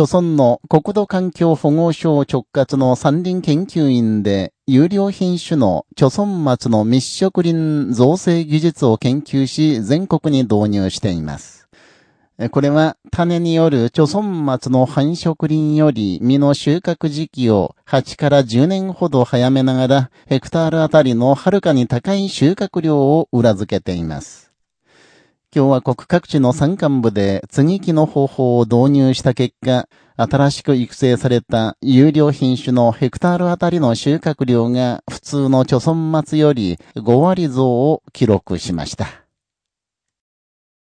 著村の国土環境保護省直轄の山林研究員で、有料品種の著村松の密植林造成技術を研究し、全国に導入しています。これは種による著村松の繁殖林より実の収穫時期を8から10年ほど早めながらヘクタールあたりのはるかに高い収穫量を裏付けています。共和国各地の山間部で接ぎ木の方法を導入した結果、新しく育成された有料品種のヘクタールあたりの収穫量が普通の貯村松より5割増を記録しました。